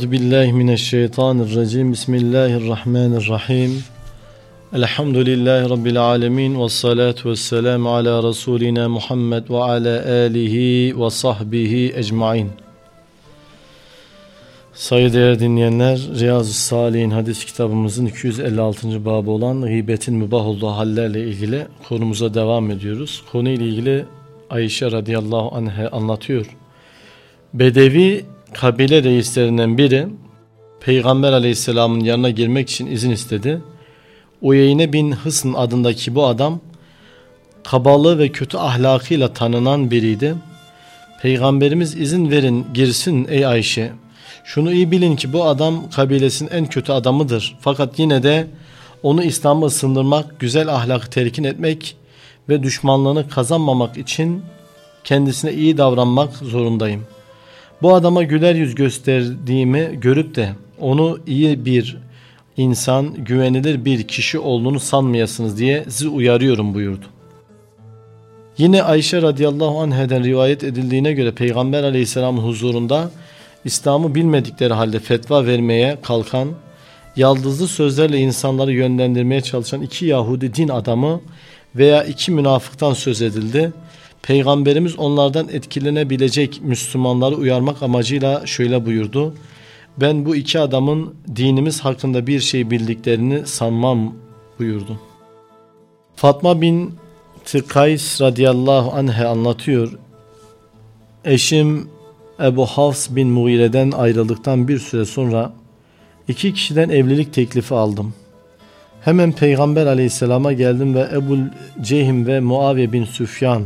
Euzu billahi mineşşeytanirracim. Bismillahirrahmanirrahim. Elhamdülillahi rabbil alamin ve salatu vesselam ala rasulina Muhammed ve ala alihi ve sahbihi ecmaîn. Saygıdeğer dinleyenler, Riyazu Salihin hadis kitabımızın 256. babı olan gıybetin mübah olduğu hallerle ilgili konumuza devam ediyoruz. Konuyla ilgili Ayşe radıyallahu anh'e anlatıyor. Bedevi kabile reislerinden biri Peygamber aleyhisselamın yanına girmek için izin istedi. Uyeyne bin Hısn adındaki bu adam kabalığı ve kötü ahlakıyla tanınan biriydi. Peygamberimiz izin verin girsin ey Ayşe. Şunu iyi bilin ki bu adam kabilesinin en kötü adamıdır. Fakat yine de onu İslam'a ısındırmak, güzel ahlakı terkin etmek ve düşmanlığını kazanmamak için kendisine iyi davranmak zorundayım. Bu adama güler yüz gösterdiğimi görüp de onu iyi bir insan, güvenilir bir kişi olduğunu sanmayasınız diye sizi uyarıyorum buyurdu. Yine Ayşe radıyallahu anheden rivayet edildiğine göre Peygamber aleyhisselamın huzurunda İslam'ı bilmedikleri halde fetva vermeye kalkan, yaldızlı sözlerle insanları yönlendirmeye çalışan iki Yahudi din adamı veya iki münafıktan söz edildi. Peygamberimiz onlardan etkilenebilecek Müslümanları uyarmak amacıyla şöyle buyurdu. Ben bu iki adamın dinimiz hakkında bir şey bildiklerini sanmam buyurdu. Fatma bin Tıkays radıyallahu anh'e anlatıyor. Eşim Ebu Hafs bin Mugire'den ayrıldıktan bir süre sonra iki kişiden evlilik teklifi aldım. Hemen Peygamber aleyhisselama geldim ve Ebu Cehim ve Muaviye bin Süfyan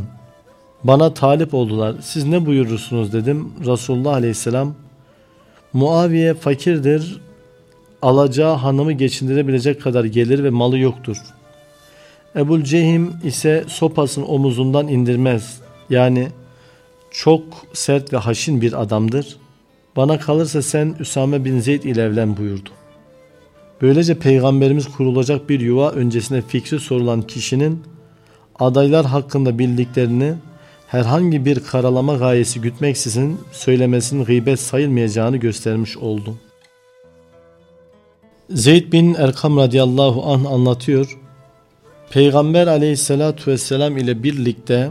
bana talip oldular. Siz ne buyurursunuz dedim. Resulullah aleyhisselam Muaviye fakirdir. Alacağı hanımı geçindirebilecek kadar gelir ve malı yoktur. Ebul Cehim ise sopasını omuzundan indirmez. Yani çok sert ve haşin bir adamdır. Bana kalırsa sen Üsame bin Zeyd ile evlen buyurdu. Böylece peygamberimiz kurulacak bir yuva öncesinde fikri sorulan kişinin adaylar hakkında bildiklerini herhangi bir karalama gayesi gütmeksizin söylemesinin gıybet sayılmayacağını göstermiş oldu. Zeyd bin Erkam radıyallahu anh anlatıyor. Peygamber aleyhissalatu vesselam ile birlikte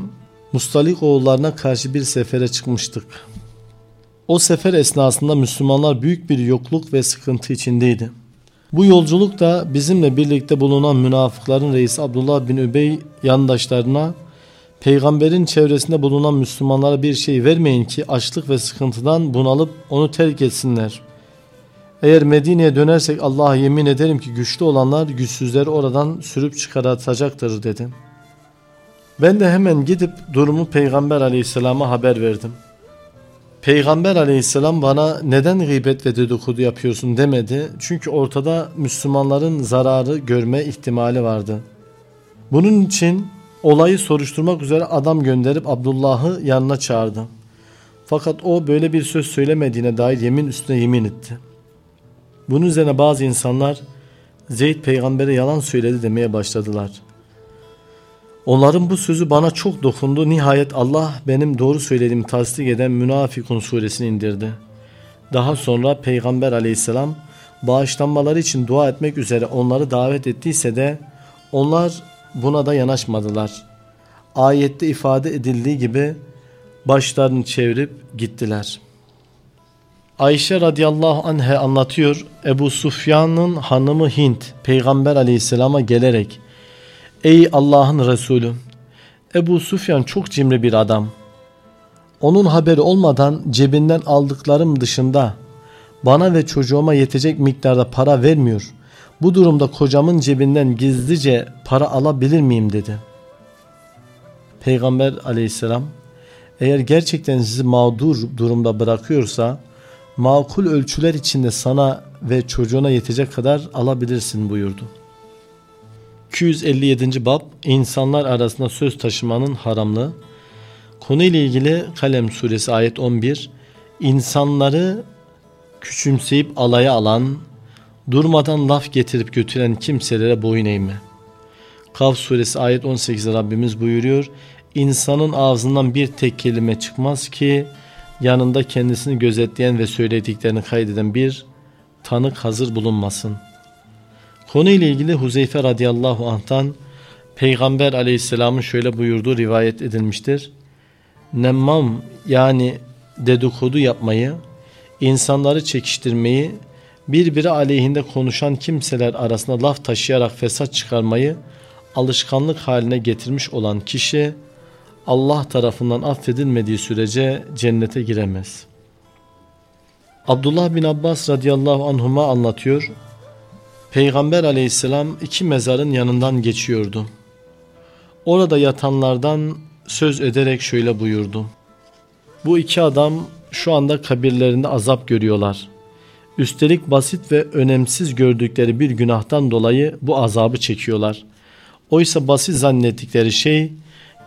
Mustalik oğullarına karşı bir sefere çıkmıştık. O sefer esnasında Müslümanlar büyük bir yokluk ve sıkıntı içindeydi. Bu yolculuk da bizimle birlikte bulunan münafıkların reisi Abdullah bin Übey yandaşlarına peygamberin çevresinde bulunan Müslümanlara bir şey vermeyin ki açlık ve sıkıntıdan bunalıp onu terk etsinler. Eğer Medine'ye dönersek Allah'a yemin ederim ki güçlü olanlar güçsüzleri oradan sürüp çıkartacaktır dedi. Ben de hemen gidip durumu Peygamber aleyhisselama haber verdim. Peygamber aleyhisselam bana neden gıybet ve dedikodu yapıyorsun demedi. Çünkü ortada Müslümanların zararı görme ihtimali vardı. Bunun için olayı soruşturmak üzere adam gönderip Abdullah'ı yanına çağırdı. Fakat o böyle bir söz söylemediğine dair yemin üstüne yemin etti. Bunun üzerine bazı insanlar Zeyd peygambere yalan söyledi demeye başladılar. Onların bu sözü bana çok dokundu. Nihayet Allah benim doğru söylediğimi tasdik eden Münafikun suresini indirdi. Daha sonra Peygamber aleyhisselam bağışlanmaları için dua etmek üzere onları davet ettiyse de onlar buna da yanaşmadılar. Ayette ifade edildiği gibi başlarını çevirip gittiler. Ayşe radıyallahu anh'e anlatıyor. Ebu Sufyan'ın hanımı Hint peygamber aleyhisselama gelerek Ey Allah'ın Resulü Ebu Sufyan çok cimri bir adam. Onun haberi olmadan cebinden aldıklarım dışında bana ve çocuğuma yetecek miktarda para vermiyor. Bu durumda kocamın cebinden gizlice para alabilir miyim dedi. Peygamber aleyhisselam eğer gerçekten sizi mağdur durumda bırakıyorsa makul ölçüler içinde sana ve çocuğuna yetecek kadar alabilirsin buyurdu. 257. Bab İnsanlar arasında söz taşımanın haramlığı Konuyla ilgili Kalem suresi ayet 11 İnsanları küçümseyip alaya alan, durmadan laf getirip götüren kimselere boyun eğme. Kaf suresi ayet 18 Rabbimiz buyuruyor. İnsanın ağzından bir tek kelime çıkmaz ki yanında kendisini gözetleyen ve söylediklerini kaydeden bir tanık hazır bulunmasın. Konu ile ilgili Huzeyfe radıyallahu anh'tan Peygamber aleyhisselamın şöyle buyurduğu rivayet edilmiştir. Nemmam yani dedikodu yapmayı, insanları çekiştirmeyi, birbiri aleyhinde konuşan kimseler arasında laf taşıyarak fesat çıkarmayı alışkanlık haline getirmiş olan kişi Allah tarafından affedilmediği sürece cennete giremez. Abdullah bin Abbas radıyallahu anhuma anlatıyor. Peygamber aleyhisselam iki mezarın yanından geçiyordu. Orada yatanlardan söz ederek şöyle buyurdu. Bu iki adam şu anda kabirlerinde azap görüyorlar. Üstelik basit ve önemsiz gördükleri bir günahtan dolayı bu azabı çekiyorlar. Oysa basit zannettikleri şey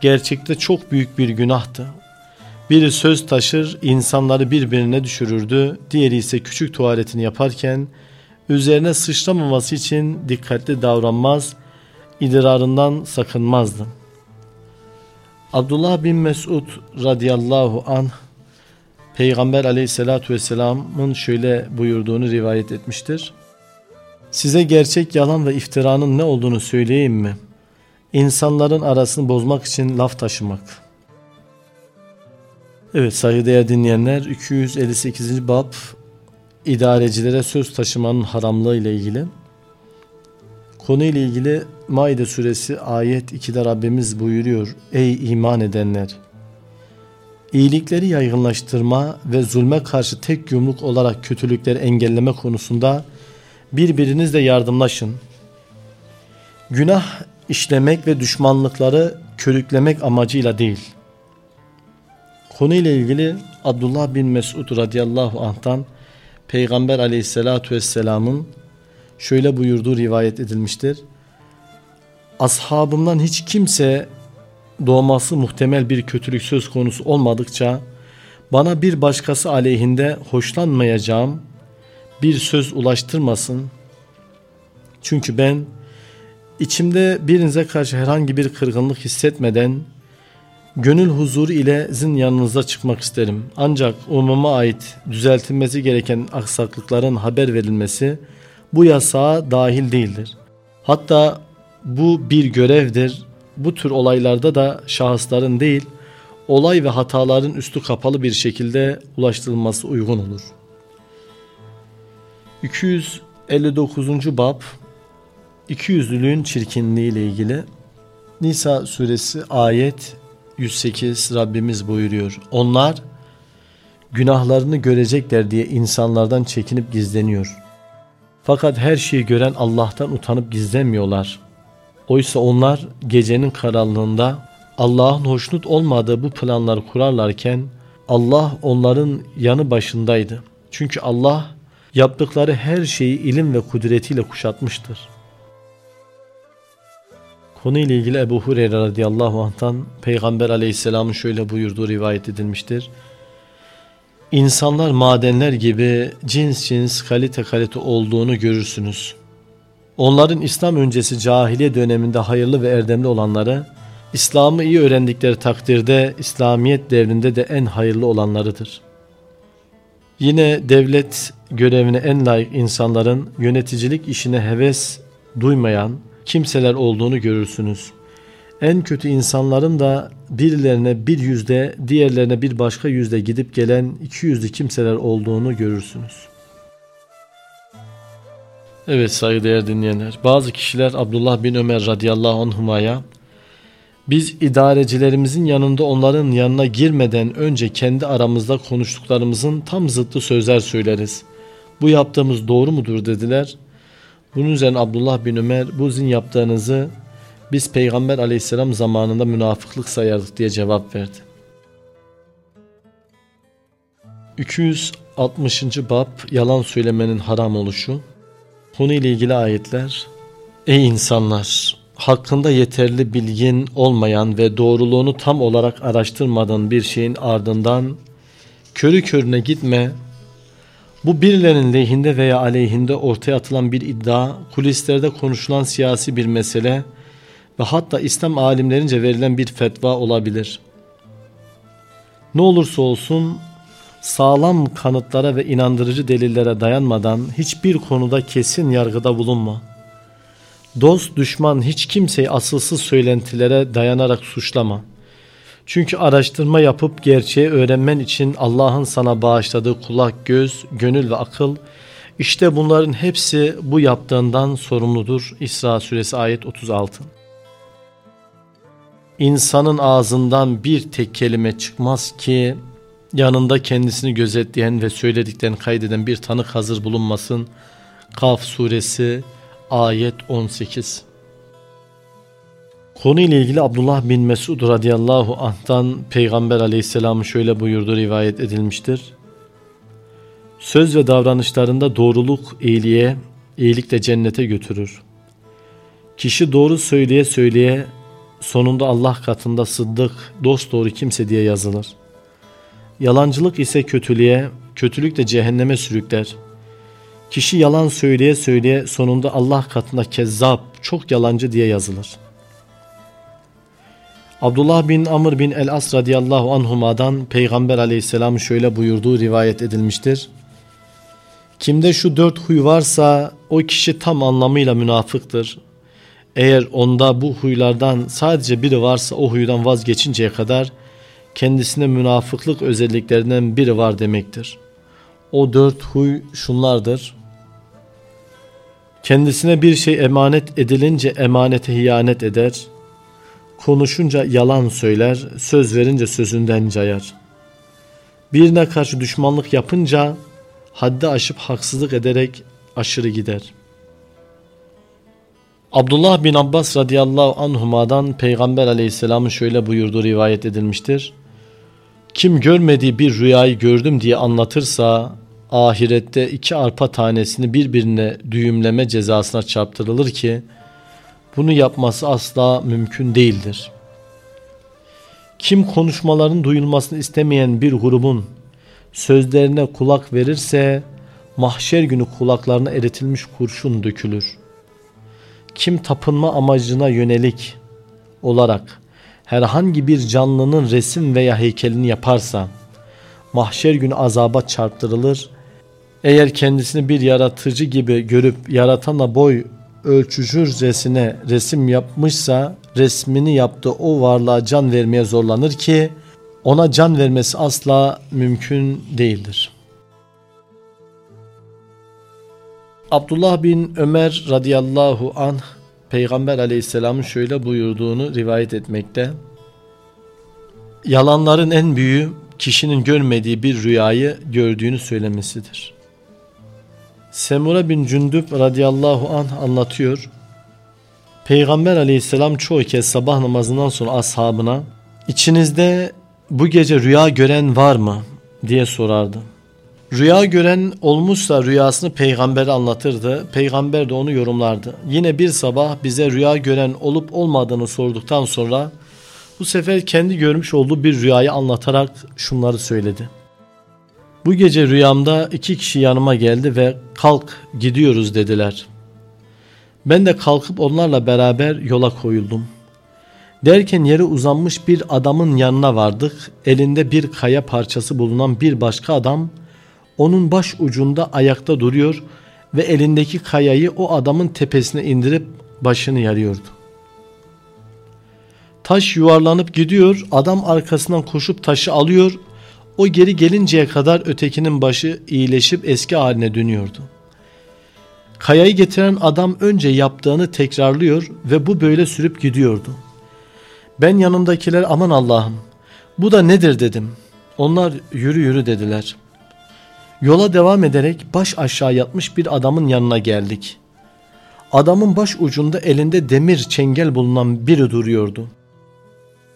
gerçekte çok büyük bir günahtı. Biri söz taşır, insanları birbirine düşürürdü. Diğeri ise küçük tuvaletini yaparken üzerine sıçramaması için dikkatli davranmaz, idrarından sakınmazdı. Abdullah bin Mesud radıyallahu anh Peygamber aleyhissalatü vesselamın şöyle buyurduğunu rivayet etmiştir. Size gerçek yalan ve iftiranın ne olduğunu söyleyeyim mi? İnsanların arasını bozmak için laf taşımak. Evet saygıdeğer dinleyenler 258. bab idarecilere söz taşımanın haramlığı ile ilgili. Konu ile ilgili Maide suresi ayet 2'de Rabbimiz buyuruyor. Ey iman edenler! İyilikleri yaygınlaştırma ve zulme karşı tek yumruk olarak kötülükleri engelleme konusunda birbirinizle yardımlaşın. Günah işlemek ve düşmanlıkları körüklemek amacıyla değil. Konu ile ilgili Abdullah bin Mesud radıyallahu anh'tan Peygamber aleyhissalatu vesselamın şöyle buyurduğu rivayet edilmiştir. Ashabımdan hiç kimse doğması muhtemel bir kötülük söz konusu olmadıkça bana bir başkası aleyhinde hoşlanmayacağım bir söz ulaştırmasın. Çünkü ben içimde birinize karşı herhangi bir kırgınlık hissetmeden gönül huzuru ile zin yanınıza çıkmak isterim. Ancak umuma ait düzeltilmesi gereken aksaklıkların haber verilmesi bu yasağa dahil değildir. Hatta bu bir görevdir. Bu tür olaylarda da şahısların değil, olay ve hataların üstü kapalı bir şekilde ulaştırılması uygun olur. 259. bab İkiyüzlülüğün çirkinliği ile ilgili Nisa suresi ayet 108 Rabbimiz buyuruyor. Onlar günahlarını görecekler diye insanlardan çekinip gizleniyor. Fakat her şeyi gören Allah'tan utanıp gizlemiyorlar. Oysa onlar gecenin karanlığında Allah'ın hoşnut olmadığı bu planları kurarlarken Allah onların yanı başındaydı. Çünkü Allah yaptıkları her şeyi ilim ve kudretiyle kuşatmıştır. Konu ile ilgili Ebu Hureyre radıyallahu anh'tan Peygamber aleyhisselamın şöyle buyurduğu rivayet edilmiştir. İnsanlar madenler gibi cins cins kalite kalite olduğunu görürsünüz. Onların İslam öncesi cahiliye döneminde hayırlı ve erdemli olanları, İslam'ı iyi öğrendikleri takdirde İslamiyet devrinde de en hayırlı olanlarıdır. Yine devlet görevine en layık insanların yöneticilik işine heves duymayan kimseler olduğunu görürsünüz. En kötü insanların da birilerine bir yüzde, diğerlerine bir başka yüzde gidip gelen iki yüzlü kimseler olduğunu görürsünüz. Evet saygıdeğer dinleyenler, bazı kişiler Abdullah bin Ömer radıyallahu anhumaya biz idarecilerimizin yanında onların yanına girmeden önce kendi aramızda konuştuklarımızın tam zıttı sözler söyleriz. Bu yaptığımız doğru mudur dediler. Bunun üzerine Abdullah bin Ömer bu zin yaptığınızı biz Peygamber aleyhisselam zamanında münafıklık sayardık diye cevap verdi. 260. bab yalan söylemenin haram oluşu. Konu ile ilgili ayetler. Ey insanlar! Hakkında yeterli bilgin olmayan ve doğruluğunu tam olarak araştırmadığın bir şeyin ardından körü körüne gitme. Bu birilerinin lehinde veya aleyhinde ortaya atılan bir iddia, kulislerde konuşulan siyasi bir mesele ve hatta İslam alimlerince verilen bir fetva olabilir. Ne olursa olsun sağlam kanıtlara ve inandırıcı delillere dayanmadan hiçbir konuda kesin yargıda bulunma. Dost düşman hiç kimseyi asılsız söylentilere dayanarak suçlama. Çünkü araştırma yapıp gerçeği öğrenmen için Allah'ın sana bağışladığı kulak, göz, gönül ve akıl işte bunların hepsi bu yaptığından sorumludur. İsra suresi ayet 36. İnsanın ağzından bir tek kelime çıkmaz ki yanında kendisini gözetleyen ve söylediklerini kaydeden bir tanık hazır bulunmasın. Kaf suresi ayet 18 Konuyla ilgili Abdullah bin Mesud radıyallahu anh'tan Peygamber aleyhisselam şöyle buyurdu rivayet edilmiştir. Söz ve davranışlarında doğruluk iyiliğe, iyilik de cennete götürür. Kişi doğru söyleye söyleye sonunda Allah katında sıddık, dost doğru kimse diye yazılır. Yalancılık ise kötülüğe, kötülük de cehenneme sürükler. Kişi yalan söyleye söyleye sonunda Allah katında kezzap, çok yalancı diye yazılır. Abdullah bin Amr bin el-As radıyallahu anhuma'dan Peygamber aleyhisselam şöyle buyurduğu rivayet edilmiştir. Kimde şu dört huy varsa o kişi tam anlamıyla münafıktır. Eğer onda bu huylardan sadece biri varsa o huydan vazgeçinceye kadar kendisine münafıklık özelliklerinden biri var demektir. O dört huy şunlardır. Kendisine bir şey emanet edilince emanete hiyanet eder. Konuşunca yalan söyler, söz verince sözünden cayar. Birine karşı düşmanlık yapınca haddi aşıp haksızlık ederek aşırı gider. Abdullah bin Abbas radıyallahu anhuma'dan Peygamber aleyhisselamın şöyle buyurduğu rivayet edilmiştir. Kim görmediği bir rüyayı gördüm diye anlatırsa ahirette iki arpa tanesini birbirine düğümleme cezasına çarptırılır ki bunu yapması asla mümkün değildir. Kim konuşmaların duyulmasını istemeyen bir grubun sözlerine kulak verirse mahşer günü kulaklarına eritilmiş kurşun dökülür. Kim tapınma amacına yönelik olarak herhangi bir canlının resim veya heykelini yaparsa mahşer günü azaba çarptırılır. Eğer kendisini bir yaratıcı gibi görüp yaratana boy ölçücürcesine resim yapmışsa resmini yaptığı o varlığa can vermeye zorlanır ki ona can vermesi asla mümkün değildir. Abdullah bin Ömer radıyallahu anh Peygamber aleyhisselamın şöyle buyurduğunu rivayet etmekte. Yalanların en büyüğü kişinin görmediği bir rüyayı gördüğünü söylemesidir. Semura bin Cündüb radıyallahu anh anlatıyor. Peygamber aleyhisselam çoğu kez sabah namazından sonra ashabına içinizde bu gece rüya gören var mı diye sorardı. Rüya gören olmuşsa rüyasını peygambere anlatırdı. Peygamber de onu yorumlardı. Yine bir sabah bize rüya gören olup olmadığını sorduktan sonra bu sefer kendi görmüş olduğu bir rüyayı anlatarak şunları söyledi. Bu gece rüyamda iki kişi yanıma geldi ve kalk gidiyoruz dediler. Ben de kalkıp onlarla beraber yola koyuldum. Derken yere uzanmış bir adamın yanına vardık. Elinde bir kaya parçası bulunan bir başka adam onun baş ucunda ayakta duruyor ve elindeki kayayı o adamın tepesine indirip başını yarıyordu. Taş yuvarlanıp gidiyor, adam arkasından koşup taşı alıyor, o geri gelinceye kadar ötekinin başı iyileşip eski haline dönüyordu. Kayayı getiren adam önce yaptığını tekrarlıyor ve bu böyle sürüp gidiyordu. Ben yanımdakiler aman Allah'ım bu da nedir dedim. Onlar yürü yürü dediler. Yola devam ederek baş aşağı yatmış bir adamın yanına geldik. Adamın baş ucunda elinde demir çengel bulunan biri duruyordu.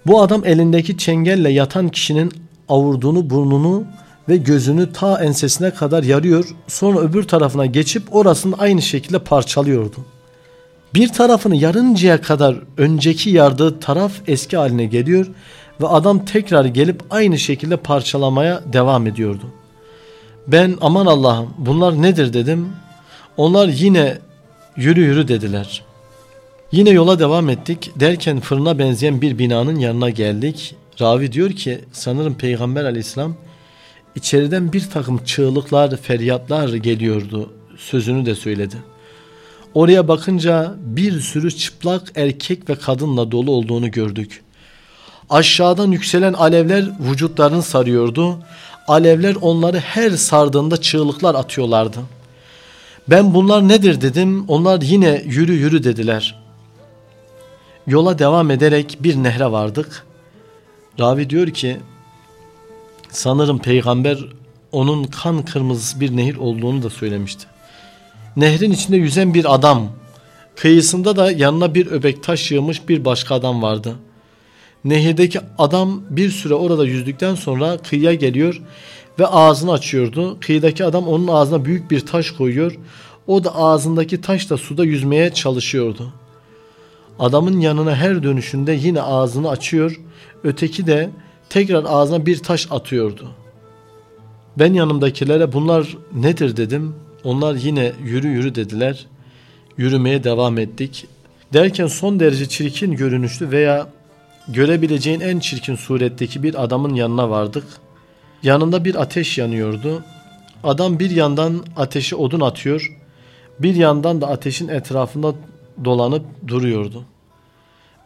Bu adam elindeki çengelle yatan kişinin avurduğunu burnunu ve gözünü ta ensesine kadar yarıyor sonra öbür tarafına geçip orasını aynı şekilde parçalıyordu. Bir tarafını yarıncaya kadar önceki yardığı taraf eski haline geliyor ve adam tekrar gelip aynı şekilde parçalamaya devam ediyordu. Ben aman Allah'ım bunlar nedir dedim. Onlar yine yürü yürü dediler. Yine yola devam ettik derken fırına benzeyen bir binanın yanına geldik. Ravi diyor ki sanırım Peygamber aleyhisselam içeriden bir takım çığlıklar, feryatlar geliyordu sözünü de söyledi. Oraya bakınca bir sürü çıplak erkek ve kadınla dolu olduğunu gördük. Aşağıdan yükselen alevler vücutlarını sarıyordu. Alevler onları her sardığında çığlıklar atıyorlardı. Ben bunlar nedir dedim. Onlar yine yürü yürü dediler. Yola devam ederek bir nehre vardık. Ravi diyor ki sanırım peygamber onun kan kırmızı bir nehir olduğunu da söylemişti. Nehrin içinde yüzen bir adam. Kıyısında da yanına bir öbek taş yığmış bir başka adam vardı. Nehirdeki adam bir süre orada yüzdükten sonra kıyıya geliyor ve ağzını açıyordu. Kıyıdaki adam onun ağzına büyük bir taş koyuyor. O da ağzındaki taşla suda yüzmeye çalışıyordu. Adamın yanına her dönüşünde yine ağzını açıyor. Öteki de tekrar ağzına bir taş atıyordu. Ben yanımdakilere bunlar nedir dedim. Onlar yine yürü yürü dediler. Yürümeye devam ettik. Derken son derece çirkin görünüşlü veya görebileceğin en çirkin suretteki bir adamın yanına vardık. Yanında bir ateş yanıyordu. Adam bir yandan ateşi odun atıyor, bir yandan da ateşin etrafında dolanıp duruyordu.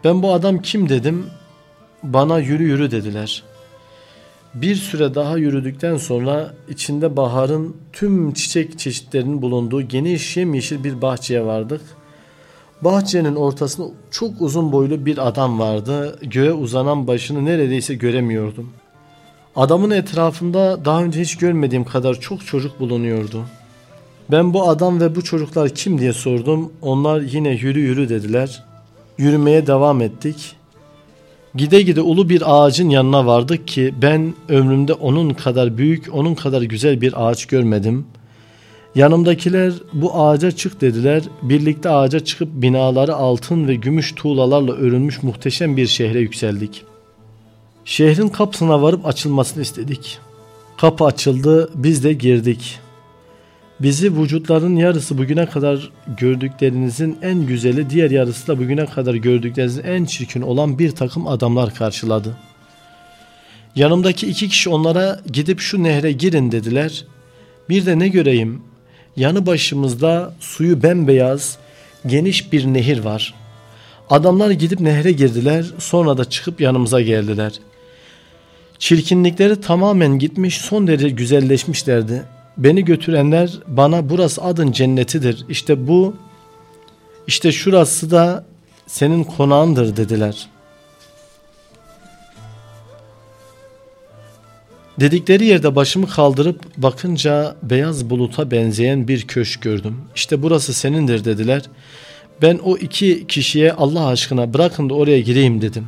Ben bu adam kim dedim, bana yürü yürü dediler.'' Bir süre daha yürüdükten sonra içinde baharın tüm çiçek çeşitlerinin bulunduğu geniş yemyeşil bir bahçeye vardık. Bahçenin ortasında çok uzun boylu bir adam vardı. Göğe uzanan başını neredeyse göremiyordum. Adamın etrafında daha önce hiç görmediğim kadar çok çocuk bulunuyordu. Ben bu adam ve bu çocuklar kim diye sordum. Onlar yine yürü yürü dediler. Yürümeye devam ettik. Gide gide ulu bir ağacın yanına vardık ki ben ömrümde onun kadar büyük, onun kadar güzel bir ağaç görmedim. Yanımdakiler bu ağaca çık dediler. Birlikte ağaca çıkıp binaları altın ve gümüş tuğlalarla örülmüş muhteşem bir şehre yükseldik. Şehrin kapısına varıp açılmasını istedik. Kapı açıldı, biz de girdik. Bizi vücutların yarısı bugüne kadar gördüklerinizin en güzeli, diğer yarısı da bugüne kadar gördüklerinizin en çirkin olan bir takım adamlar karşıladı. Yanımdaki iki kişi onlara gidip şu nehre girin dediler. Bir de ne göreyim? Yanı başımızda suyu bembeyaz, geniş bir nehir var. Adamlar gidip nehre girdiler, sonra da çıkıp yanımıza geldiler. Çirkinlikleri tamamen gitmiş, son derece güzelleşmişlerdi. Beni götürenler bana burası adın cennetidir. İşte bu işte şurası da senin konağındır dediler. Dedikleri yerde başımı kaldırıp bakınca beyaz buluta benzeyen bir köşk gördüm. İşte burası senindir dediler. Ben o iki kişiye Allah aşkına bırakın da oraya gireyim dedim.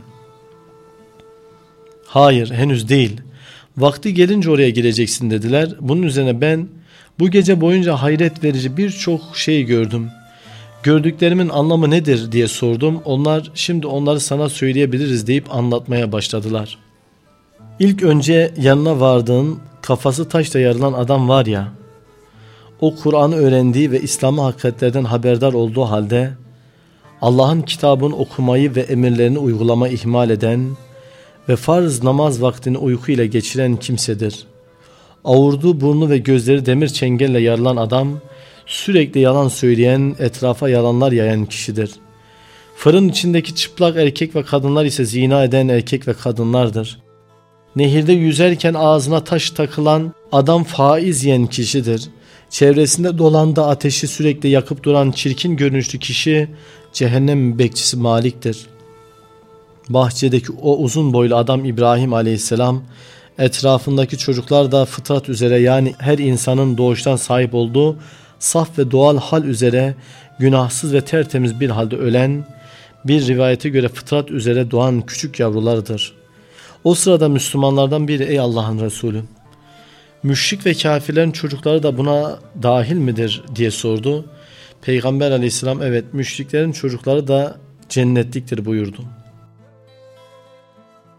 Hayır henüz değil. Vakti gelince oraya gireceksin dediler. Bunun üzerine ben bu gece boyunca hayret verici birçok şey gördüm. Gördüklerimin anlamı nedir diye sordum. Onlar şimdi onları sana söyleyebiliriz deyip anlatmaya başladılar. İlk önce yanına vardığın kafası taşla yarılan adam var ya. O Kur'an'ı öğrendiği ve İslam'ı hakikatlerden haberdar olduğu halde Allah'ın kitabını okumayı ve emirlerini uygulama ihmal eden ve farz namaz vaktini uyku ile geçiren kimsedir. Avurdu burnu ve gözleri demir çengelle yarılan adam, sürekli yalan söyleyen, etrafa yalanlar yayan kişidir. Fırın içindeki çıplak erkek ve kadınlar ise zina eden erkek ve kadınlardır. Nehirde yüzerken ağzına taş takılan adam faiz yiyen kişidir. Çevresinde dolanda ateşi sürekli yakıp duran çirkin görünüşlü kişi cehennem bekçisi Malik'tir.'' bahçedeki o uzun boylu adam İbrahim aleyhisselam etrafındaki çocuklar da fıtrat üzere yani her insanın doğuştan sahip olduğu saf ve doğal hal üzere günahsız ve tertemiz bir halde ölen bir rivayete göre fıtrat üzere doğan küçük yavrulardır. O sırada Müslümanlardan biri ey Allah'ın Resulü müşrik ve kafirlerin çocukları da buna dahil midir diye sordu. Peygamber aleyhisselam evet müşriklerin çocukları da cennetliktir buyurdu.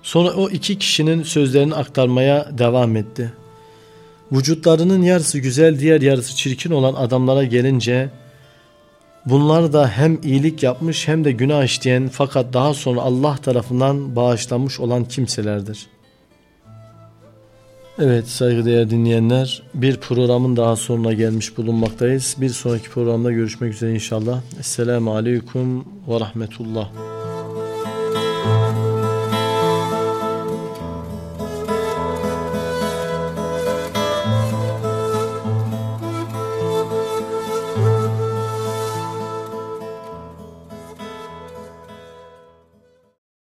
Sonra o iki kişinin sözlerini aktarmaya devam etti. Vücutlarının yarısı güzel diğer yarısı çirkin olan adamlara gelince bunlar da hem iyilik yapmış hem de günah işleyen fakat daha sonra Allah tarafından bağışlanmış olan kimselerdir. Evet saygıdeğer dinleyenler bir programın daha sonuna gelmiş bulunmaktayız. Bir sonraki programda görüşmek üzere inşallah. Esselamu Aleyküm ve Rahmetullah.